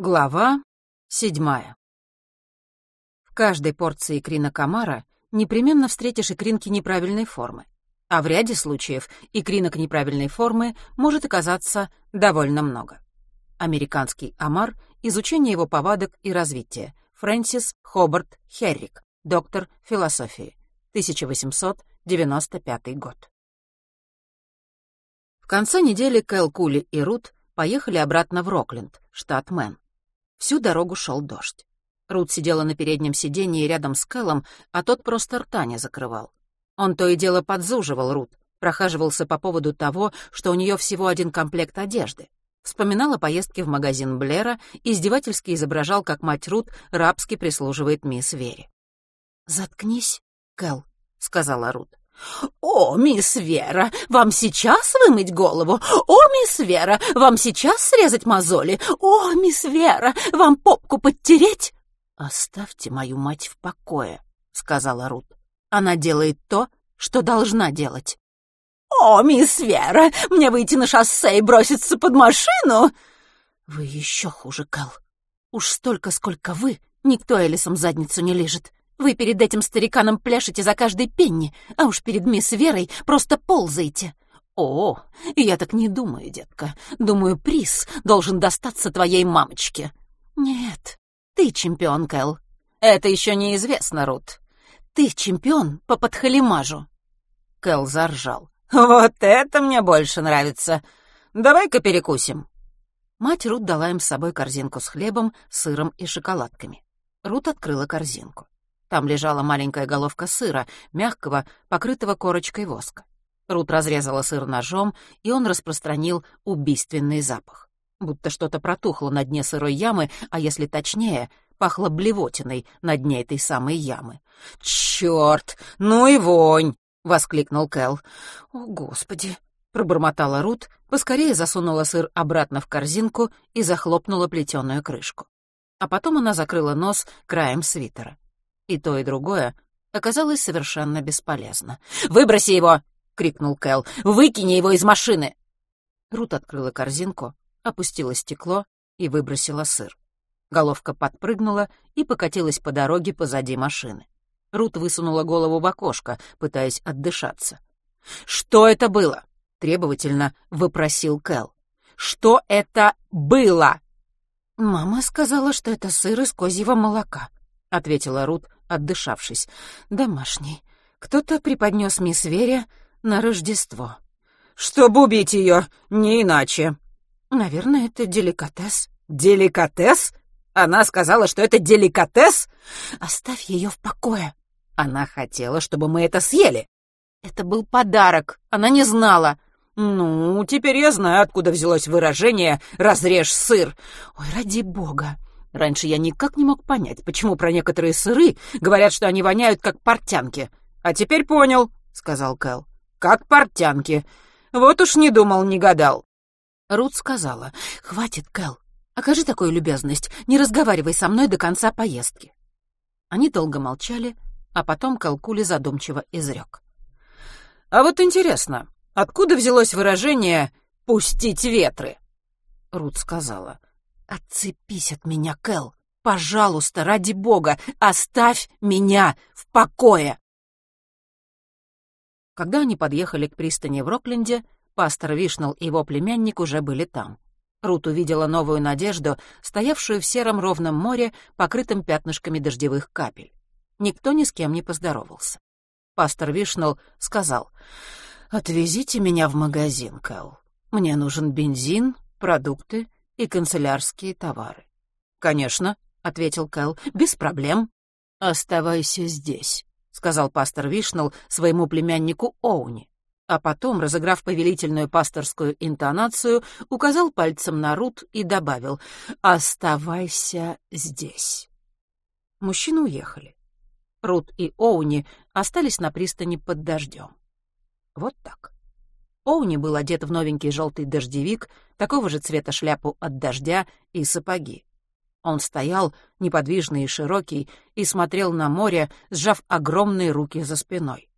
Глава седьмая. В каждой порции икрина комара непременно встретишь икринки неправильной формы, а в ряде случаев икринок неправильной формы может оказаться довольно много. Американский омар, изучение его повадок и развития. Фрэнсис Хобарт Херрик, доктор философии, 1895 год. В конце недели Кэл Кули и Рут поехали обратно в Рокленд, штат Мэн. Всю дорогу шел дождь. Рут сидела на переднем сиденье рядом с Кэлом, а тот просто рта не закрывал. Он то и дело подзуживал Рут, прохаживался по поводу того, что у нее всего один комплект одежды. Вспоминал о поездке в магазин Блера, издевательски изображал, как мать Рут рабски прислуживает мисс Вере. «Заткнись, Кэл», — сказала Рут. «О, мисс Вера, вам сейчас вымыть голову? О, мисс Вера, вам сейчас срезать мозоли? О, мисс Вера, вам попку подтереть?» «Оставьте мою мать в покое», — сказала Рут. «Она делает то, что должна делать». «О, мисс Вера, мне выйти на шоссе и броситься под машину?» «Вы еще хуже, Кэл. Уж столько, сколько вы, никто Элисом задницу не лежит. Вы перед этим стариканом пляшете за каждой пенни, а уж перед мисс Верой просто ползаете. О, я так не думаю, детка. Думаю, приз должен достаться твоей мамочке. Нет, ты чемпион, Кэл. Это еще неизвестно, Рут. Ты чемпион по подхалимажу. Кэл заржал. Вот это мне больше нравится. Давай-ка перекусим. Мать Рут дала им с собой корзинку с хлебом, сыром и шоколадками. Рут открыла корзинку. Там лежала маленькая головка сыра, мягкого, покрытого корочкой воска. Рут разрезала сыр ножом, и он распространил убийственный запах. Будто что-то протухло на дне сырой ямы, а если точнее, пахло блевотиной на дне этой самой ямы. «Чёрт! Ну и вонь!» — воскликнул Кэл. «О, Господи!» — пробормотала Рут, поскорее засунула сыр обратно в корзинку и захлопнула плетеную крышку. А потом она закрыла нос краем свитера. И то, и другое оказалось совершенно бесполезно. «Выброси его!» — крикнул Кэл. «Выкини его из машины!» Рут открыла корзинку, опустила стекло и выбросила сыр. Головка подпрыгнула и покатилась по дороге позади машины. Рут высунула голову в окошко, пытаясь отдышаться. «Что это было?» — требовательно выпросил Кэл. «Что это было?» «Мама сказала, что это сыр из козьего молока», — ответила Рут, отдышавшись. «Домашний. Кто-то преподнес мисс Вере на Рождество». «Чтобы убить ее, не иначе». «Наверное, это деликатес». «Деликатес? Она сказала, что это деликатес?» «Оставь ее в покое». «Она хотела, чтобы мы это съели». «Это был подарок. Она не знала». «Ну, теперь я знаю, откуда взялось выражение «разрежь сыр». Ой, ради бога. Раньше я никак не мог понять, почему про некоторые сыры говорят, что они воняют как портянки. А теперь понял, — сказал Кэл. Как портянки. Вот уж не думал, не гадал. Рут сказала, «Хватит, Кэл. Окажи такую любезность. Не разговаривай со мной до конца поездки». Они долго молчали, а потом Калкули задумчиво изрек. «А вот интересно, откуда взялось выражение «пустить ветры»?» Рут сказала, «Отцепись от меня, Кэл! Пожалуйста, ради бога, оставь меня в покое!» Когда они подъехали к пристани в Рокленде, пастор Вишнал и его племянник уже были там. Рут увидела новую надежду, стоявшую в сером ровном море, покрытым пятнышками дождевых капель. Никто ни с кем не поздоровался. Пастор Вишнал сказал, «Отвезите меня в магазин, Кэл. Мне нужен бензин, продукты и канцелярские товары. «Конечно», — ответил Кэл, — «без проблем». «Оставайся здесь», — сказал пастор Вишнал своему племяннику Оуни. А потом, разыграв повелительную пасторскую интонацию, указал пальцем на Рут и добавил «Оставайся здесь». Мужчины уехали. Рут и Оуни остались на пристани под дождем. Вот так. Оуни был одет в новенький желтый дождевик, такого же цвета шляпу от дождя и сапоги. Он стоял, неподвижный и широкий, и смотрел на море, сжав огромные руки за спиной.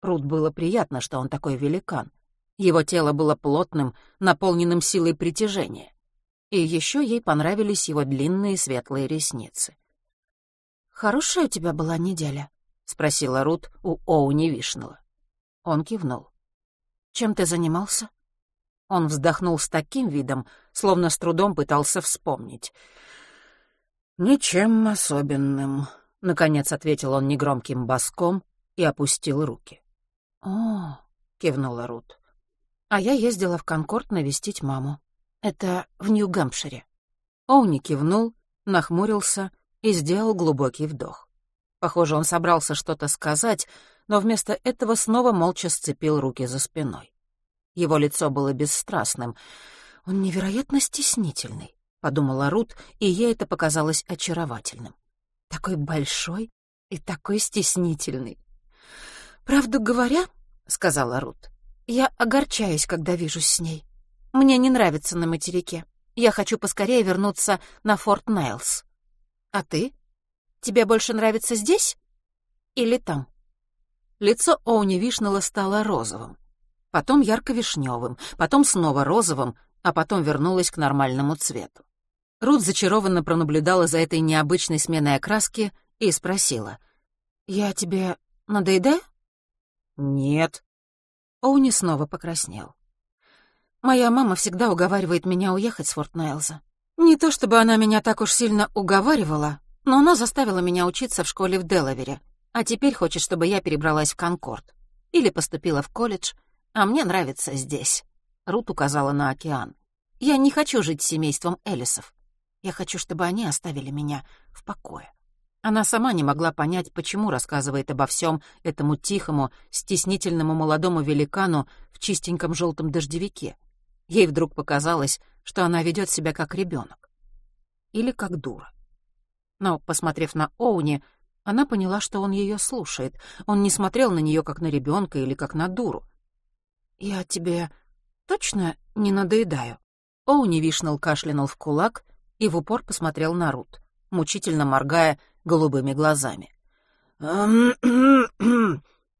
Рут было приятно, что он такой великан. Его тело было плотным, наполненным силой притяжения. И еще ей понравились его длинные светлые ресницы. «Хорошая у тебя была неделя?» — спросила Рут у Оуни Вишнелла. Он кивнул. «Чем ты занимался?» Он вздохнул с таким видом, словно с трудом пытался вспомнить. «Ничем особенным», — наконец ответил он негромким боском и опустил руки. «О», — кивнула Рут. «А я ездила в Конкорд навестить маму. Это в Нью-Гэмпшире». Оуни кивнул, нахмурился и сделал глубокий вдох. Похоже, он собрался что-то сказать, но вместо этого снова молча сцепил руки за спиной. Его лицо было бесстрастным. «Он невероятно стеснительный», — подумала Рут, и ей это показалось очаровательным. «Такой большой и такой стеснительный». «Правду говоря», — сказала Рут, — «я огорчаюсь, когда вижусь с ней. Мне не нравится на материке. Я хочу поскорее вернуться на Форт Найлс. А ты? Тебе больше нравится здесь или там?» Лицо Оуни Вишнелла стало розовым потом ярко-вишневым, потом снова розовым, а потом вернулась к нормальному цвету. Рут зачарованно пронаблюдала за этой необычной сменой окраски и спросила. «Я тебе надоедаю?» «Нет». Оуни снова покраснел. «Моя мама всегда уговаривает меня уехать с Форт Найлза. Не то чтобы она меня так уж сильно уговаривала, но она заставила меня учиться в школе в Делавере, а теперь хочет, чтобы я перебралась в Конкорд. Или поступила в колледж, а мне нравится здесь». Рут указала на океан. «Я не хочу жить с семейством Элисов. Я хочу, чтобы они оставили меня в покое». Она сама не могла понять, почему рассказывает обо всем этому тихому, стеснительному молодому великану в чистеньком желтом дождевике. Ей вдруг показалось, что она ведет себя как ребенок. Или как дура. Но, посмотрев на Оуни, она поняла, что он ее слушает. Он не смотрел на нее как на ребенка или как на дуру. «Я тебе точно не надоедаю?» Оуни Вишнелл кашлянул в кулак и в упор посмотрел на Рут, мучительно моргая голубыми глазами.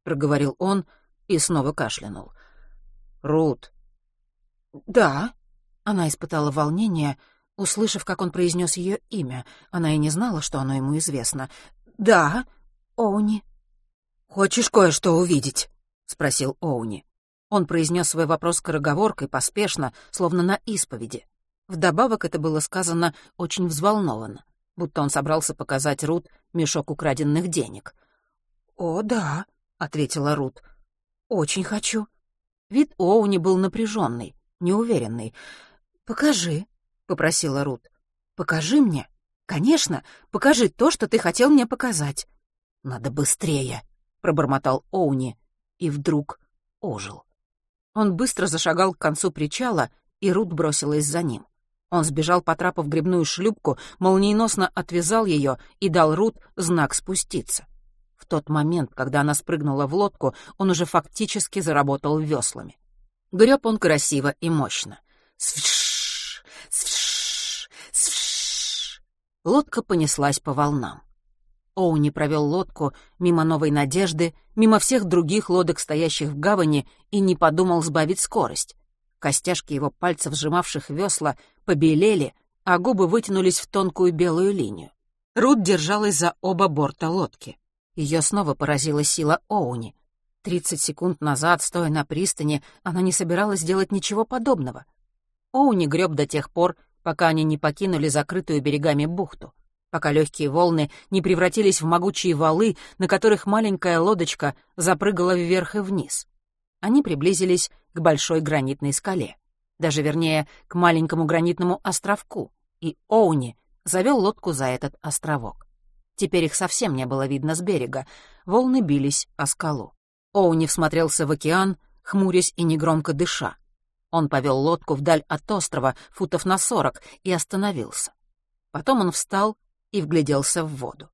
проговорил он и снова кашлянул. «Рут». «Да». Она испытала волнение, услышав, как он произнес ее имя. Она и не знала, что оно ему известно. «Да, Оуни». «Хочешь кое-что увидеть?» — спросил Оуни. Он произнес свой вопрос скороговоркой, поспешно, словно на исповеди. Вдобавок это было сказано очень взволнованно, будто он собрался показать Рут мешок украденных денег. «О, да», — ответила Рут. «Очень хочу». Вид Оуни был напряженный, неуверенный. «Покажи», — попросила Рут. «Покажи мне. Конечно, покажи то, что ты хотел мне показать». «Надо быстрее», — пробормотал Оуни, и вдруг ожил. Он быстро зашагал к концу причала, и Рут бросилась за ним. Он сбежал по трапу в грибную шлюпку, молниеносно отвязал ее и дал Рут знак спуститься. В тот момент, когда она спрыгнула в лодку, он уже фактически заработал веслами. Греб он красиво и мощно. Свш, свш, свш. Лодка понеслась по волнам. Оуни провел лодку мимо Новой Надежды, мимо всех других лодок, стоящих в гавани, и не подумал сбавить скорость. Костяшки его пальцев, сжимавших весла, побелели, а губы вытянулись в тонкую белую линию. Рут держалась за оба борта лодки. Ее снова поразила сила Оуни. Тридцать секунд назад, стоя на пристани, она не собиралась делать ничего подобного. Оуни греб до тех пор, пока они не покинули закрытую берегами бухту пока легкие волны не превратились в могучие валы, на которых маленькая лодочка запрыгала вверх и вниз. Они приблизились к большой гранитной скале, даже вернее, к маленькому гранитному островку, и Оуни завел лодку за этот островок. Теперь их совсем не было видно с берега, волны бились о скалу. Оуни всмотрелся в океан, хмурясь и негромко дыша. Он повел лодку вдаль от острова, футов на сорок, и остановился. Потом он встал и вгляделся в воду.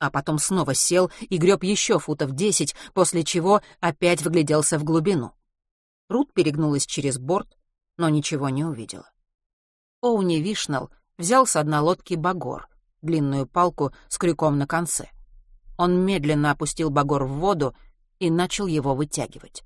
А потом снова сел и греб еще футов десять, после чего опять вгляделся в глубину. Рут перегнулась через борт, но ничего не увидела. Оуни Вишнал взял с одной лодки багор, длинную палку с крюком на конце. Он медленно опустил багор в воду и начал его вытягивать.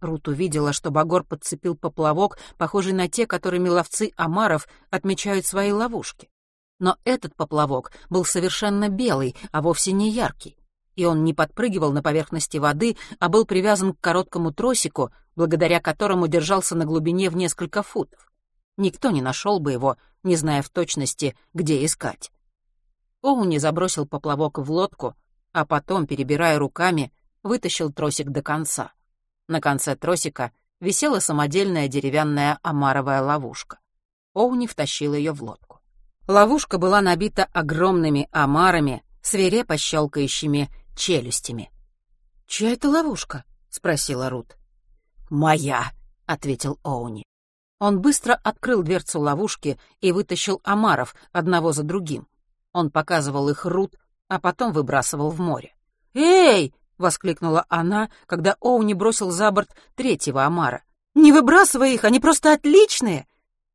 Рут увидела, что Багор подцепил поплавок, похожий на те, которыми ловцы омаров отмечают свои ловушки. Но этот поплавок был совершенно белый, а вовсе не яркий. И он не подпрыгивал на поверхности воды, а был привязан к короткому тросику, благодаря которому держался на глубине в несколько футов. Никто не нашел бы его, не зная в точности, где искать. Оуни забросил поплавок в лодку, а потом, перебирая руками, вытащил тросик до конца. На конце тросика висела самодельная деревянная омаровая ловушка. Оуни втащил ее в лодку. Ловушка была набита огромными омарами, свирепо щелкающими челюстями. «Чья это ловушка?» — спросила Рут. «Моя», — ответил Оуни. Он быстро открыл дверцу ловушки и вытащил омаров одного за другим. Он показывал их Рут, а потом выбрасывал в море. «Эй!» — воскликнула она, когда Оуни бросил за борт третьего омара. «Не выбрасывай их, они просто отличные!»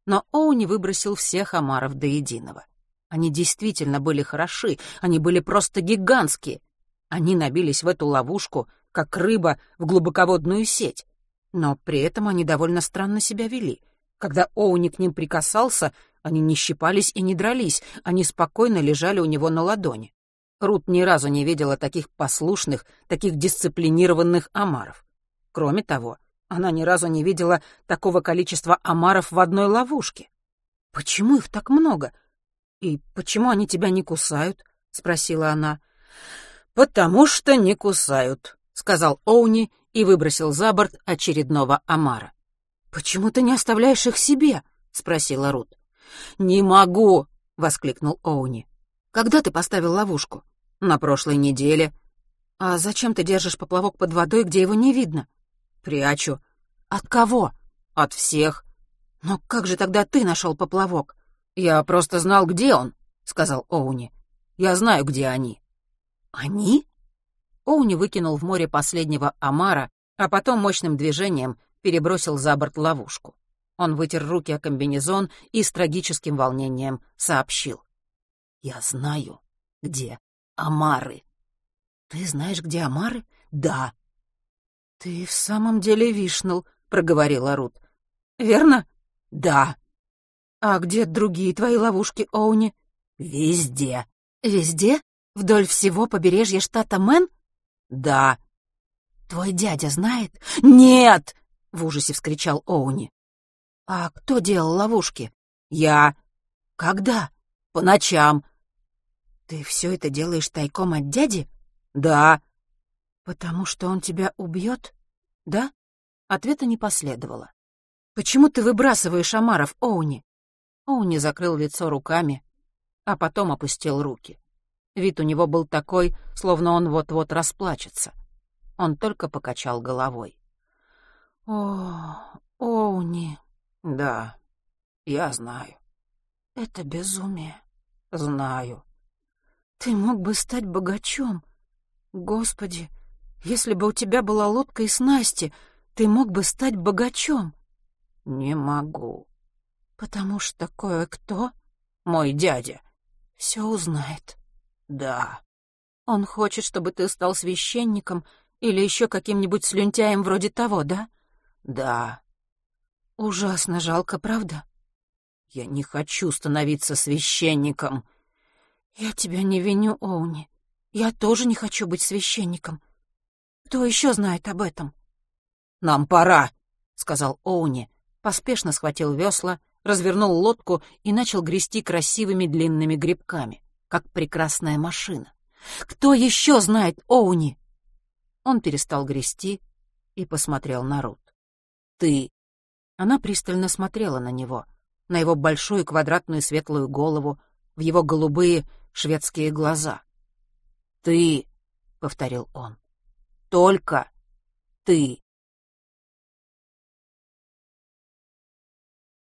Но Оуни выбросил всех омаров до единого. Они действительно были хороши, они были просто гигантские. Они набились в эту ловушку, как рыба в глубоководную сеть. Но при этом они довольно странно себя вели. Когда Оуни к ним прикасался, они не щипались и не дрались, они спокойно лежали у него на ладони. Рут ни разу не видела таких послушных, таких дисциплинированных омаров. Кроме того, она ни разу не видела такого количества омаров в одной ловушке. «Почему их так много? И почему они тебя не кусают?» — спросила она. «Потому что не кусают», — сказал Оуни и выбросил за борт очередного омара. «Почему ты не оставляешь их себе?» — спросила Рут. «Не могу!» — воскликнул Оуни. «Когда ты поставил ловушку?» «На прошлой неделе». «А зачем ты держишь поплавок под водой, где его не видно?» «Прячу». «От кого?» «От всех». «Но как же тогда ты нашел поплавок?» «Я просто знал, где он», — сказал Оуни. «Я знаю, где они». «Они?» Оуни выкинул в море последнего омара, а потом мощным движением перебросил за борт ловушку. Он вытер руки о комбинезон и с трагическим волнением сообщил. «Я знаю, где Амары». «Ты знаешь, где Амары?» «Да». «Ты в самом деле вишнул», — проговорила Рут. «Верно?» «Да». «А где другие твои ловушки, Оуни?» «Везде». «Везде? Вдоль всего побережья штата Мэн?» «Да». «Твой дядя знает?» «Нет!» — в ужасе вскричал Оуни. «А кто делал ловушки?» «Я». «Когда?» «По ночам». «Ты все это делаешь тайком от дяди?» «Да». «Потому что он тебя убьет?» «Да?» Ответа не последовало. «Почему ты выбрасываешь омаров, Оуни?» Оуни закрыл лицо руками, а потом опустил руки. Вид у него был такой, словно он вот-вот расплачется. Он только покачал головой. «О, Оуни!» Да, я знаю. Это безумие. Знаю. Ты мог бы стать богачом. Господи, если бы у тебя была лодка и снасти, ты мог бы стать богачом. Не могу. Потому что кое-кто, мой дядя, все узнает. Да. Он хочет, чтобы ты стал священником или еще каким-нибудь слюнтяем вроде того, да? Да. Ужасно жалко, правда? Я не хочу становиться священником. Я тебя не виню, Оуни. Я тоже не хочу быть священником. Кто еще знает об этом? Нам пора, сказал Оуни, поспешно схватил весла, развернул лодку и начал грести красивыми длинными грибками, как прекрасная машина. Кто еще знает Оуни? Он перестал грести и посмотрел на Рут. Ты она пристально смотрела на него, на его большую квадратную светлую голову, в его голубые шведские глаза. «Ты», — повторил он, — «только ты».